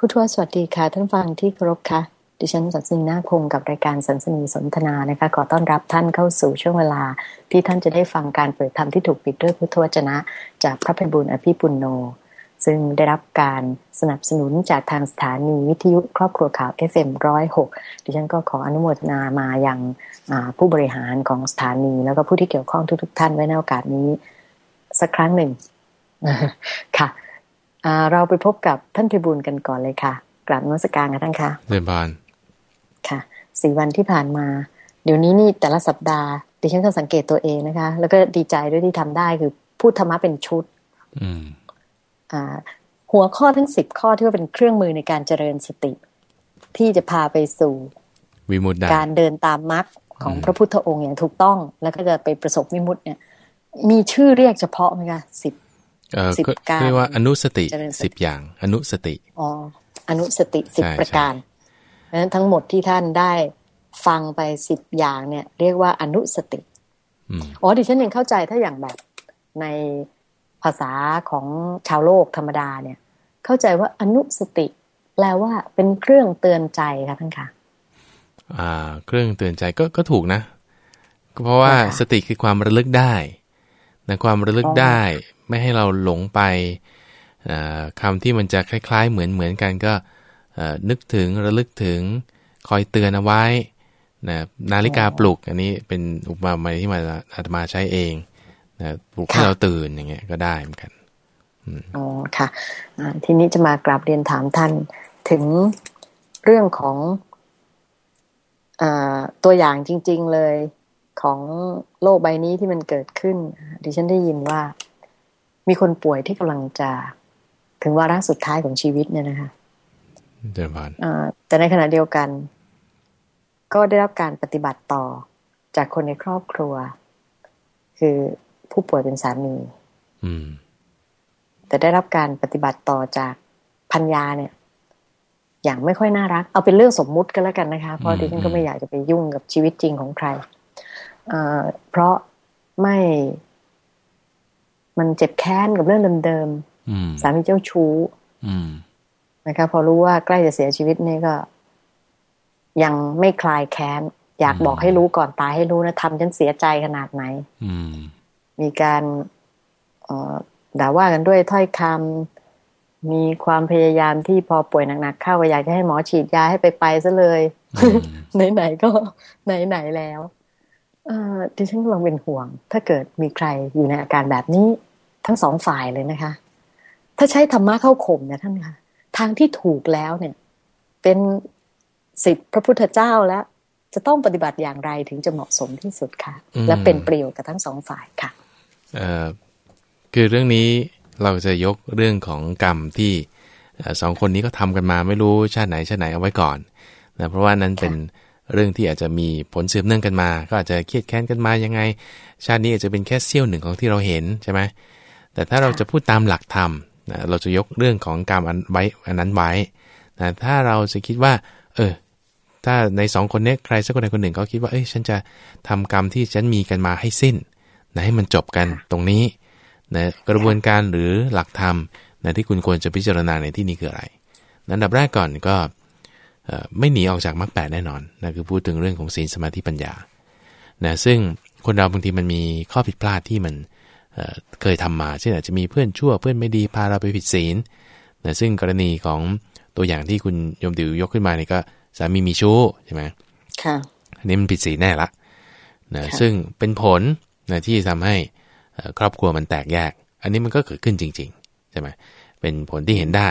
ผู้ทวสวัสดีค่ะ ท่านฟังที่เคารพค่ะ ดิฉันสันสนีนาคงกับรายการสันสนีสนทนานะคะ ขอต้อนรับท่านเข้าสู่ช่วงเวลา ที่ท่านจะได้ฟังการเปิดธรรมที่ถูกปิดด้วยพุทธวจนะ จากพระพิบูลอภิปุณโน ซึ่งได้รับการสนับสนุนจากทางสถานีวิทยุครอบครัวข่าว FM106 ดิฉันก็ขออนุโมทนามาอย่างผู้บริหารของสถานีแล้วก็ผู้ที่เกี่ยวข้องทุก ๆ ท่านไว้ในโอกาสนี้ สักครั้งหนึ่งค่ะ เราไปพบกับท่านพิบูลกันก่อนเลยค่ะ กราบนมัสการกันท่านค่ะเรียนบานค่ะสี่วันที่ผ่านมา เดี๋ยวนี้นี่แต่ละสัปดาห์ดิฉันก็สังเกตตัวเองนะคะ แล้วก็ดีใจด้วยที่ทำได้คือพูดธรรมะเป็นชุด อืม อ่า หัวข้อทั้งสิบข้อที่ว่าเป็นเครื่องมือในการเจริญสติ ที่จะพาไปสู่ วิมุตติการเดินตามมรรคของพระพุทธองค์อย่างถูกต้อง แล้วก็จะไปประสบวิมุตติเนี่ย มีชื่อเรียกเฉพาะไหมคะสิบ สิบการเรียกว่าอนุสติสิบอย่าง อนุสติอ๋ออนุสติสิบประการเพราะฉะนั้นทั้งหมดที่ท่านได้ฟังไปสิบอย่างเนี่ย เรียกว่าอนุสติอ๋อดิฉันยังเข้าใจถ้าอย่างแบบในภาษาของชาวโลกธรรมดาเนี่ย เข้าใจว่าอนุสติ แปลว่าเป็นเครื่องเตือนใจค่ะท่านคะอ่า เครื่องเตือนใจก็ก็ถูกนะเพราะว่าสติคือความระลึกได้ นะความระลึกได้ไม่ให้เราหลงไปคำที่มันจะคล้าย ๆ เหมือนเหมือนกันก็นึกถึงระลึกถึงคอยเตือนเอาไว้นะนาฬิกาปลุก อันนี้เป็นอุปมาที่มาอาตมาใช้เองนะปลุกให้เราตื่นอย่างเงี้ยก็ได้เหมือนกันอ๋อค่ะทีนี้จะมากราบเรียนถามท่านถึงเรื่องของอตัวอย่างจริง ๆ เลย ของโลกใบนี้ที่มันเกิดขึ้น ดิฉันได้ยินว่า มีคนป่วยที่กำลังจะ ถึงวาระสุดท้ายของชีวิตเนี่ยนะคะเดินผ่านแต่ในขณะเดียวกัน ก็ได้รับการปฏิบัติต่อจากคนในครอบครัว คือผู้ป่วยเป็นสามีแต่ได้รับการปฏิบัติต่อจากพัญญาเนี่ย อย่างไม่ค่อยน่ารัก เอาเป็นเรื่องสมมุติก็แล้วกันนะคะ เพราะดิฉันก็ไม่อยากจะไปยุ่งกับชีวิตจริงของใคร เพราะไม่ มันเจ็บแค้นกับเรื่องเดิมๆสามีเจ้าชู้นะคะพอรู้ว่าใกล้จะเสียชีวิตนี่ก็ ยังไม่คลายแค้น อยากบอกให้รู้ก่อนตายให้รู้นะทำฉันเสียใจขนาดไหนมีการด่าว่ากันด้วยถ้อยคำมีความพยายามที่พอป่วยหนักๆเข้าก็อยากจะให้หมอฉีดยาให้ไปไปซะเลย ไหนๆก็ไหนๆแล้ว ดิฉันกำลังเป็นห่วง ถ้าเกิดมีใครอยู่ในอาการแบบนี้ทั้งสองฝ่ายเลยนะคะ ถ้าใช้ธรรมะเข้าข่มเนี่ยท่านคะทางที่ถูกแล้วเนี่ย เป็นสิทธิพระพุทธเจ้าแล้ว จะต้องปฏิบัติอย่างไรถึงจะเหมาะสมที่สุดค่ะ และเป็นประโยชน์กับทั้งสองฝ่ายค่ะเอ่อคือเรื่องนี้เราจะยกเรื่องของกรรมที่สองคนนี้ก็ทำกันมาไม่รู้ชาติไหนชาติไหนเอาไว้ก่อนนะเพราะว่านั้นเป็น เรื่องที่อาจจะมีผลเสืบเนื่องกันมา ก็อาจจะเครียดแค้นกันมายังไง ชาตินี้อาจจะเป็นแค่เสี้ยวหนึ่งของที่เราเห็นใช่ไหมแต่ถ้าเราจะพูดตามหลักธรรมนะเราจะยกเรื่องของกรรมอันไว้อันนั้นไว้นะถ้าเราจะคิดว่า เออ ถ้าในสองคนนี้ใครสักคนใดคนหนึ่งเขาคิดว่าเอ้ยฉันจะทำกรรมที่ฉันมีกันมาให้สิ้นนะให้มันจบกันตรงนี้นะกระบวนการหรือหลักธรรมนะที่คุณควรจะพิจารณาในที่นี้คืออะไรนั้นดับแรกก่อนก็ ไม่หนีออกจากมรรคแปดแน่นอนนะคือพูดถึงเรื่องของศีลสมาธิปัญญานะซึ่งคนเราบางทีมันมีข้อผิดพลาดที่มันเคยทำมาเช่นอาจจะมีเพื่อนชั่วเพื่อนไม่ดีพาเราไปผิดศีลนะซึ่งกรณีของตัวอย่างที่คุณยมดิวยกขึ้นมานี่ก็สามีมีชู้ใช่ไหมค่ะอันนี้มันผิดศีลแน่ละนะซึ่งเป็นผลนะที่ทำให้ครอบครัวมันแตกแยก อันนี้มันก็เกิดขึ้นจริงๆใช่ไหมเป็นผลที่เห็นได้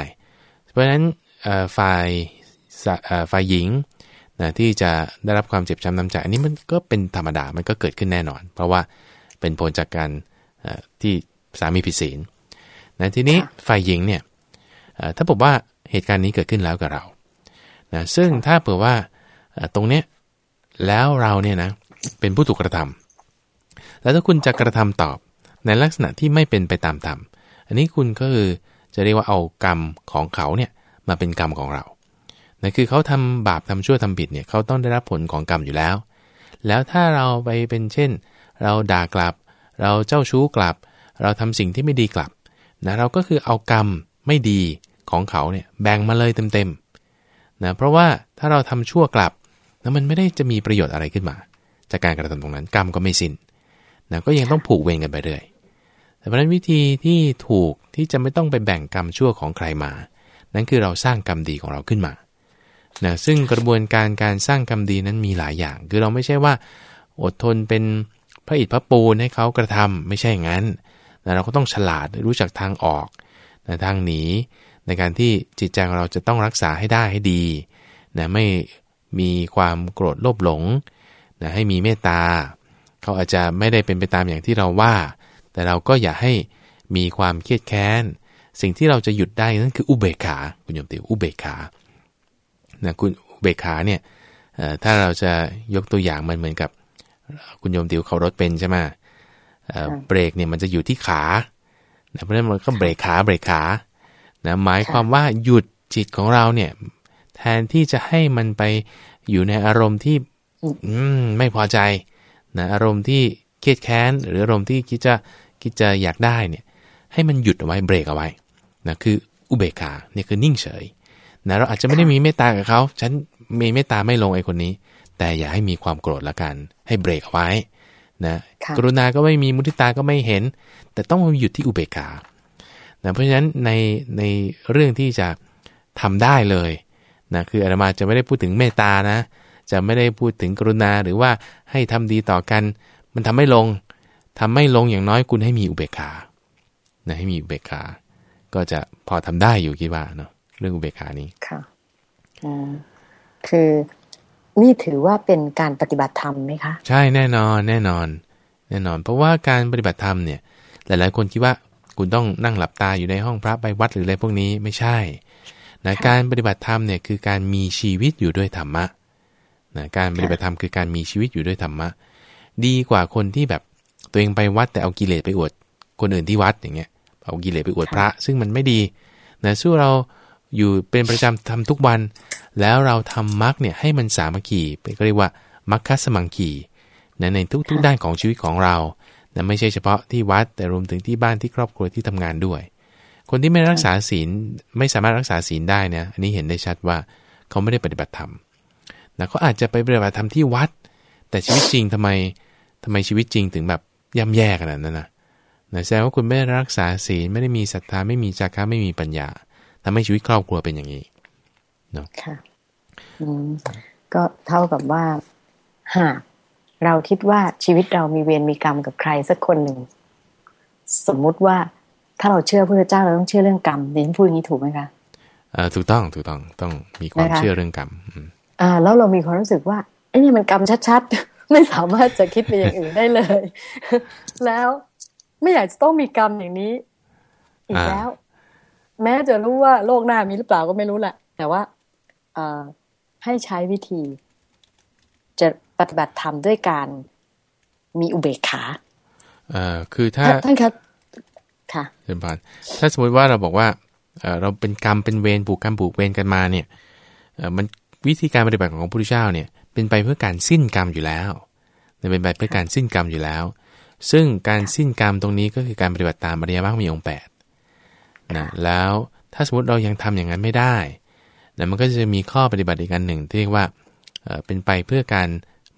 เพราะฉะนั้นฝ่าย ฝ่ายหญิงนะที่จะได้รับความเจ็บช้ำน้ำใจ อันนี้มันก็เป็นธรรมดา มันก็เกิดขึ้นแน่นอน เพราะว่าเป็นผลจากการที่สามีผิดศีลนะทีนี้ฝ่ายหญิงเนี่ยถ้าบอกว่าเหตุการณ์นี้เกิดขึ้นแล้วกับเรานะซึ่งถ้าเผื่อว่าตรงเนี้ยแล้วเราเนี่ยนะเป็นผู้ถูกกระทำแล้วถ้าคุณจะกระทำตอบในลักษณะที่ไม่เป็นไปตามธรรม อันนี้คุณก็คือจะเรียกว่าเอากรรมของเขาเนี่ยมาเป็นกรรมของเรา นะคือเขาทำบาปทำชั่วทำผิดเนี่ยเขาต้องได้รับผลของกรรมอยู่แล้ว แล้วถ้าเราไปเป็นเช่น เราด่ากลับ เราเจ้าชู้กลับ เราทำสิ่งที่ไม่ดีกลับนะเราก็คือเอากรรมไม่ดีของเขาเนี่ยแบ่งมาเลยเต็มๆนะเพราะว่าถ้าเราทำชั่วกลับแล้วมันไม่ได้จะมีประโยชน์อะไรขึ้นมา จากการกระทำตรงนั้นกรรมก็ไม่สิน้นนะก็ยังต้องผูกเวรกันไปเรื่อยแต่เพราะนั้นวิธีที่ถูกที่จะไม่ต้องไปแบ่งกรรมชั่วของใครมา นั่นคือเราสร้างกรรมดีของเราขึ้นมา นะซึ่งกระบวนการการสร้างกรรมดีนั้นมีหลายอย่าง คือเราไม่ใช่ว่า อดทนเป็นพระอิฐพระปูนให้เขากระทำไม่ใช่อย่างนั้นนะเราก็ต้องฉลาดรู้จักทางออกนะทางหนีในการที่จิตใจของเราจะต้องรักษาให้ได้ให้ดีนะไม่มีความโกรธโลภหลงนะให้มีเมตตา เขาอาจจะไม่ได้เป็นไปตามอย่างที่เราว่า แต่เราก็อย่าให้มีความเครียดแค้น สิ่งที่เราจะหยุดได้นั่นคืออุเบกขาคุณโยมติวอุเบกขา คุณอุเบกขาเนี่ยถ้าเราจะยกตัวอย่างมันเหมือนกับ คุณโยมติวเขารถเป็นใช่ไหมเบรกเนี่ยมันจะอยู่ที่ขาเพราะฉะนั้นมันก็เบรกขาเบรกขานะหมายความว่าหยุดจิตของเราเนี่ย แทนที่จะให้มันไปอยู่ในอารมณ์ที่อืมไม่พอใจนะอารมณ์ที่เครียดแค้น หรืออารมณ์ที่คิดจะคิดจะอยากได้เนี่ย ให้มันหยุดเอาไว้เบรกเอาไว้นะคืออุเบกขาเนี่ยคือนิ่งเฉย นะเราอาจจะไม่ได้มีเมตตากับเขาฉันมีเมตตาไม่ลงไอ้คนนี้ แต่อย่าให้มีความโกรธละกัน ให้เบรกเอาไว้นะกรุณาก็ไม่มีมุทิตาก็ไม่เห็น แต่ต้องมาหยุดที่อุเบกขานะเพราะฉะนั้นในในเรื่องที่จะทำได้เลยนะคืออาตมาจะไม่ได้พูดถึงเมตตานะ จะไม่ได้พูดถึงกรุณาหรือว่าให้ทำดีต่อกัน มันทำไม่ลงทำไม่ลงอย่างน้อยคุณให้มีอุเบกขานะให้มีอุเบกขา ก็จะพอทำได้อยู่คิดว่าเนาะ เรื่องอุเบกขานี้ค่ะคือนี่ถือว่าเป็นการปฏิบัติธรรมไหมคะ ใช่แน่นอนแน่นอน แน่นอน เพราะว่าการปฏิบัติธรรมเนี่ย หลาย ๆ คนคิดว่าคุณต้องนั่งหลับตาอยู่ในห้องพระไปวัดหรืออะไรพวกนี้ไม่ใช่นะการปฏิบัติธรรมเนี่ยคือการมีชีวิตอยู่ด้วยธรรมะนะการปฏิบัติธรรมคือการมีชีวิตอยู่ด้วยธรรมะ ดีกว่าคนที่แบบตัวเองไปวัดแต่เอากิเลสไปอวด คนอื่นที่วัดอย่างเงี้ยเอากิเลสไปอวดพระ ซึ่งมันไม่ดีนะสู้เรา อยู่เป็นประจำทำทุกวัน แล้วเราทำมรรคเนี่ยให้มันสามัคคีเป็นก็เรียกว่ามรรคสมังคีนะในทุกๆด้านของชีวิตของเรานะไม่ใช่เฉพาะที่วัดแต่รวมถึงที่บ้านที่ครอบครัวที่ทำงานด้วย คนที่ไม่รักษาศีลไม่สามารถรักษาศีลได้นะอันนี้เห็นได้ชัดว่าเขาไม่ได้ปฏิบัติธรรมนะเขาอาจจะไปปฏิบัติธรรมที่วัด แต่ชีวิตจริงทำไมทำไมชีวิตจริงถึงแบบย่ำแย่ขนาดนั้นนะนะแสดงว่าคุณไม่ได้รักษาศีลไม่ได้มีศรัทธาไม่มีจาระไม่มีปัญญา ทำให้ชีวิตครอบครัวเป็นอย่างนี้เนาะค่ะก็เท่ากับว่าหากเราคิดว่าชีวิตเรามีเวรมีกรรมกับใครสักคนหนึ่ง สมมุติว่าถ้าเราเชื่อพระเจ้าเราต้องเชื่อเรื่องกรรมเดี๋ยวพูดอย่างนี้ถูกไหมคะอ่าถูกต้องถูกต้องต้องมีความเชื่อเรื่องกรรมอ่า แล้วเรามีความรู้สึกว่าไอ้นี่มันกรรมชัดๆ ไม่สามารถจะคิดไปอย่างอื่นได้เลย แล้วไม่อยากจะต้องมีกรรมอย่างนี้ อีกแล้ว แม้จะรู้ว่าโลกหน้ามีหรือเปล่าก็ไม่รู้แหละ แต่ว่าเอให้ใช้วิธี จะปฏิบัติธรรมด้วยการมีอุเบกขาเอ่อคือถ้าท่านครับค่ะเดินผ่านถ้าสมมติว่าเราบอกว่าเราเป็นกรรมเป็นเวรผูกกรรมผูกเวรกันมาเนี่ยมันวิธีการปฏิบัติของพระพุทธเจ้าเนี่ย เป็นไปเพื่อการสิ้นกรรมอยู่แล้วเป็นไปเพื่อการสิ้นกรรมอยู่แล้ว ซึ่งการสิ้นกรรมตรงนี้ก็คือการปฏิบัติตามอริยมรรคมีองค์แปด นะแล้วถ้าสมมติเรายังทำอย่างนั้นไม่ได้นะมันก็จะมีข้อปฏิบัติอีกอันหนึ่งที่เรียกว่าเป็นไปเพื่อการ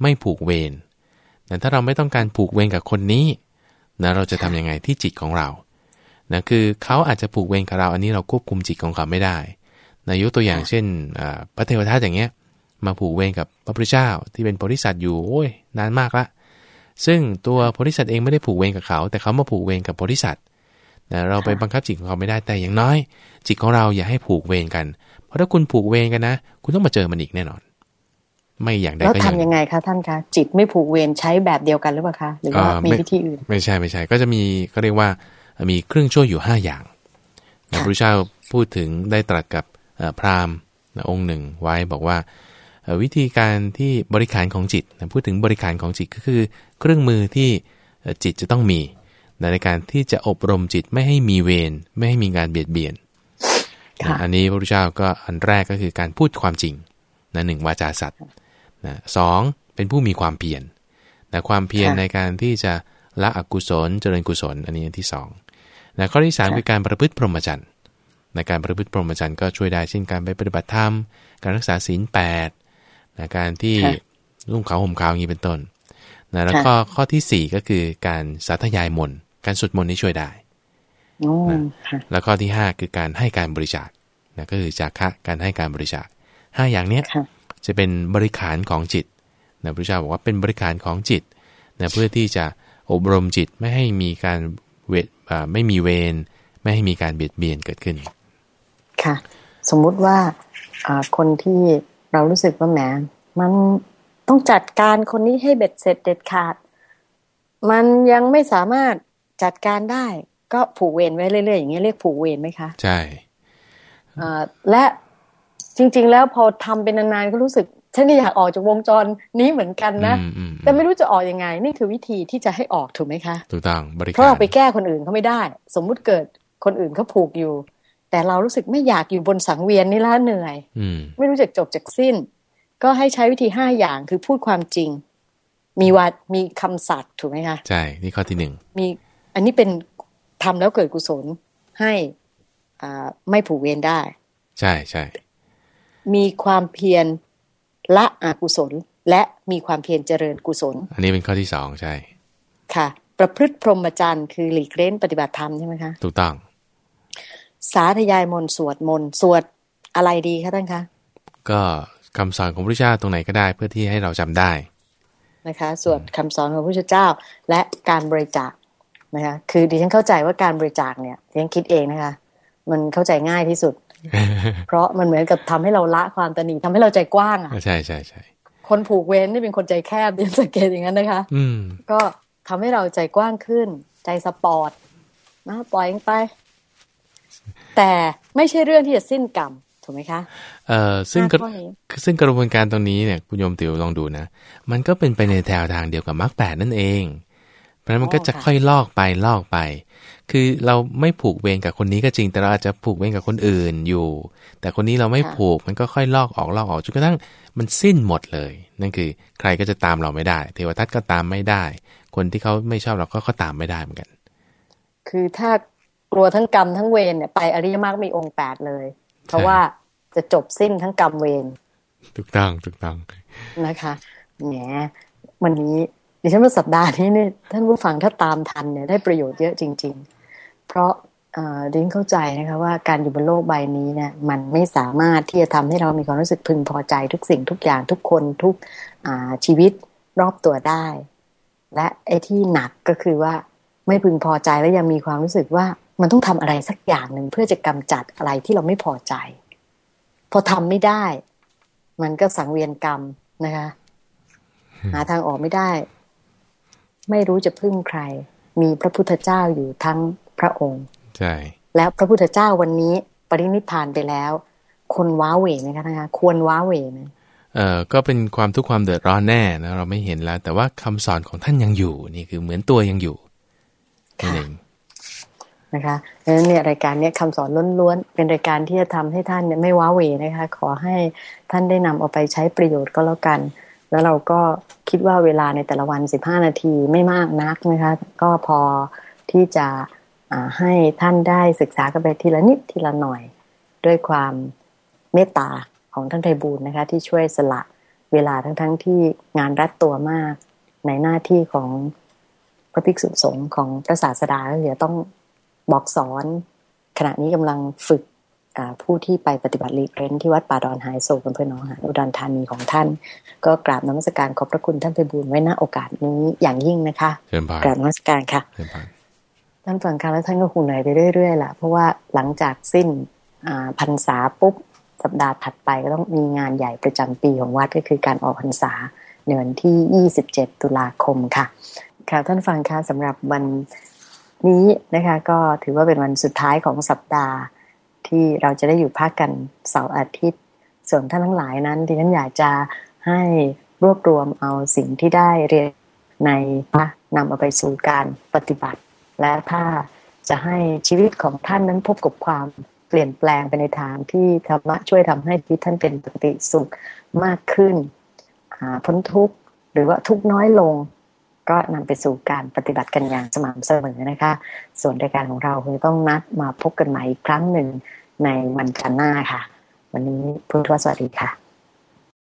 ไม่ผูกเวรแต่ถ้าเราไม่ต้องการผูกเวรกับคนนี้นะเราจะทํำยังไงที่จิตของเรานะคือเขาอาจจะผูกเวรกับเรา อันนี้เราควบคุมจิตของเขาไม่ได้นะยกตัวอย่างเช่นพระเทวทัตอย่างเงี้ยมาผูกเวรกับพระพุทธเจ้าที่เป็นโพธิสัตว์อยู่โอ้ยนานมากละ ซึ่งตัวโพธิสัตว์เองไม่ได้ผูกเวรกับเขา แต่เขามาผูกเวรกับโพธิสัตว์ นะเราไปบังคับจิตของเขาไม่ได้แต่อย่างน้อย จิตของเราอย่าให้ผูกเวรกัน เพราะถ้าคุณผูกเวรกันนะ คุณต้องมาเจอมันอีกแน่นอน ไม่อย่างใดก็อย่างแล้วทำยังไงคะท่านคะจิตไม่ผูกเวรใช้แบบเดียวกันหรือเปล่าคะหรือว่ามีวิธีอื่น ไม่ใช่ไม่ใช่ก็จะมีก็เรียกว่ามีเครื่องช่วยอยู่5อย่างพระพุทธเจ้าพูดถึงได้ตรัสกับพราหมณ์องค์หนึ่งไว้บอกว่าวิธีการที่บริการของจิตพูดถึงบริการของจิตก็คือ เครื่องมือที่จิตจะต้องมี ในการที่จะอบรมจิตไม่ให้มีเวรไม่ให้มีการเบียดเบียนอันนี้พระพุทธเจ้าก็อันแรกก็คือการพูดความจริงนะหนึ่งวาจาสัตว์นะสองเป็นผู้มีความเพียรแต่ความเพียรในการที่จะละอกุศลเจริญกุศล อันนี้อันที่สองนะข้อที่สามคือการประพฤติพรหมจรรย์ในการประพฤติพรหมจรรย์ก็ช่วยได้เช่นการไปปฏิบัติธรรม การรักษาศีลแปดนะการที่นุ่งขาวห่มขาวอย่างนี้เป็นต้นนะแล้วก็ข้อที่สี่ก็คือการสาธยายมน การสวดมนต์นี่ช่วยได้นะแล้วข้อที่ห้าคือการให้การบริจาคนะก็คือจากะการให้การบริจาคห้าอย่างเนี้ยจะเป็นบริขารของจิตนะพระเจ้าบอกว่าเป็นบริขารของจิตนะเพื่อที่จะอบรมจิตไม่ให้มีการเวทไม่มีเวรไม่ให้มีการเบียดเบียนเกิดขึ้น ค่ะ สมมุติว่าคนที่เรารู้สึกว่าแหมมันต้องจัดการคนนี้ให้เบ็ดเสร็จเด็ดขาด มันยังไม่สามารถ จัดการได้ก็ผูกเวรไว้เรื่อยๆอย่างเงี้ยเรียกผูกเวรไหมคะใช่และจริง ๆ แล้วพอทำเป็นนานๆก็รู้สึกฉันก็อยากออกจากวงจรนี้เหมือนกันนะ แต่ไม่รู้จะออกยังไง นี่คือวิธีที่จะให้ออกถูกไหมคะถูกต้องบริการเพราะเราไปแก้คนอื่นเขาไม่ได้ สมมุติเกิดคนอื่นเขาผูกอยู่ แต่เรารู้สึกไม่อยากอยู่บนสังเวียนนี่ละเหนื่อยไม่รู้จักจบจากสิ้น ก็ให้ใช้วิธีห้าอย่างคือพูดความจริง มีวัดมีคำสัตย์ถูกไหมคะใช่นี่ข้อที่หนึ่งมี อันนี้เป็นทำแล้วเกิดกุศลให้อ่าไม่ผูกเวรได้ ใช่ใช่มีความเพียรละอกุศลและมีความเพียรเจริญกุศล อันนี้เป็นข้อที่สองใช่ ค่ะ ประพฤติพรหมจรรย์คือหลีกเล่นปฏิบัติธรรมใช่ไหมคะ ถูกต้อง สาธยายมนสวดมนสวดอะไรดีคะท่านคะ ก็คำสอนของพระเจ้าตรงไหนก็ได้เพื่อที่ให้เราจำได้ นะคะ สวดคำสอนของพระเจ้า และการบริจาค นะคะคือดิฉันเข้าใจว่าการบริจาคเนี่ยยังคิดเองนะคะ มันเข้าใจง่ายที่สุด เพราะมันเหมือนกับทำให้เราละความตนีทำให้เราใจกว้างอะใช่ใช่ใช่คนผูกเว้นนี่เป็นคนใจแคบเดียนสังเกตอย่างนั้นนะคะ อืมก็ทำให้เราใจกว้างขึ้น ใจสปอร์ตนะปล่อยไป แต่ไม่ใช่เรื่องที่จะสิ้นกรรมถูกไหมคะเอ่อซึ่งซึ่งกระบวนการตรงนี้เนี่ยคุณโยมติ๋วลองดูนะ มันก็เป็นไปในแถวทางเดียวกับมรรคแปดนั่นเองเพ ราะนั้นมันก็จะค่อยลอกไปลอกไป คือเราไม่ผูกเวรกับคนนี้ก็จริง แต่เราอาจจะผูกเวรกับคนอื่นอยู่ แต่คนนี้เราไม่ผูกมันก็ค่อยลอกออกลอกออกจนกระทั่งมันสิ้นหมดเลย นั่นคือใครก็จะตามเราไม่ได้ เทวทัตก็ตามไม่ได้ คนที่เขาไม่ชอบเราก็เขาตามไม่ได้เหมือนกัน คือถ้ากลัวทั้งกรรมทั้งเวรเนี่ยไปอริยมรรคมีองค์แปดเลย เพราะว่าจะจบสิ้นทั้งกรรมเวรถูกต้องถูกต้องนะคะแหมวันนี้ ดิฉันว่าสัปดาห์นี้เนี่ยท่านผู้ฟังถ้าตามทันเนี่ยได้ประโยชน์เยอะจริง ๆ เพราะดิ้งเข้าใจนะคะว่าการอยู่บนโลกใบนี้เนี่ยมันไม่สามารถที่จะทำให้เรามีความรู้สึกพึงพอใจทุกสิ่งทุกอย่างทุกคนทุกชีวิตรอบตัวได้ และไอ้ที่หนักก็คือว่าไม่พึงพอใจแล้วยังมีความรู้สึกว่ามันต้องทำอะไรสักอย่างหนึ่งเพื่อจะกำจัดอะไรที่เราไม่พอใจ พอทำไม่ได้ มันก็สังเวียนกรรมนะคะ หาทางออกไม่ได้ ไม่รู้จะพึ่งใคร มีพระพุทธเจ้าอยู่ทั้งพระองค์ ใช่ แล้วพระพุทธเจ้าวันนี้ปรินิพานไปแล้ว คนว้าเหวไหมคะนะคะควรว้าเหวไหมเอ่อก็เป็นความทุกข์ความเดือดร้อนแน่นะเราไม่เห็นแล้ว แต่ว่าคำสอนของท่านยังอยู่ นี่คือเหมือนตัวยังอยู่นั่นเองนะคะดังนั้นเนี่ยรายการเนี้ยคำสอนล้วนๆเป็นรายการที่จะทำให้ท่านเนี่ยไม่ว้าเหวนะคะ ขอให้ท่านได้นำเอาไปใช้ประโยชน์ก็แล้วกัน แล้วเราก็คิดว่าเวลาในแต่ละวันสิบห้านาทีไม่มากนักนะคะ ก็พอที่จะให้ท่านได้ศึกษากันไปทีละนิดทีละหน่อย ด้วยความเมตตาของท่านไพบูลนะคะ ที่ช่วยสละเวลาทั้งๆทที่งานรัดตัวมากในหน้าที่ของพระภิกษุสงฆ์ของพระศาสดาก็เดี๋ยวต้องบอกสอน ขณะนี้กำลังฝึก ผู้ที่ไปปฏิบัติลีเรนที่วัดป่าดอนหายโศกอำเภอหนองหานอุดรธานีของท่าน ก็กราบนมัสการขอบพระคุณท่านไปบูลไว้ณโอกาสนี้อย่างยิ่งนะคะกราบนมัสการค่ะท่านฟังคำแล้วท่านก็คงเหนื่อยไปเรื่อยๆแหละเพราะว่าหลังจากสิ้นพรรษาปุ๊บสัปดาห์ถัดไปก็ต้องมีงานใหญ่ประจำปีของวัดก็คือการออกพรรษาในวันที่ 27 ตุลาคมค่ะ ค่ะท่านฟังค่ะสำหรับวันนี้นะคะ ก็ถือว่าเป็นวันสุดท้ายของสัปดาห์ ที่เราจะได้อยู่พักกันเสาร์อาทิตย์ ส่วนท่านทั้งหลายนั้นที่ฉันอยากจะให้รวบรวมเอาสิ่งที่ได้เรียนในพระนำเอาไปสู่การปฏิบัติ และถ้าจะให้ชีวิตของท่านนั้นพบกับความเปลี่ยนแปลงไปในทางที่ธรรมะช่วยทำให้ชีวิตท่านเป็นปกติสุขมากขึ้นพ้นทุกข์หรือว่าทุกน้อยลง ก็นำไปสู่การปฏิบัติกันอย่างสม่ำเสมอนะคะ ส่วนรายการของเราคงต้องนัดมาพบกันใหม่อีกครั้งหนึ่ง ในวันจันทร์หน้าค่ะ วันนี้พุทธวสวัสดีค่ะ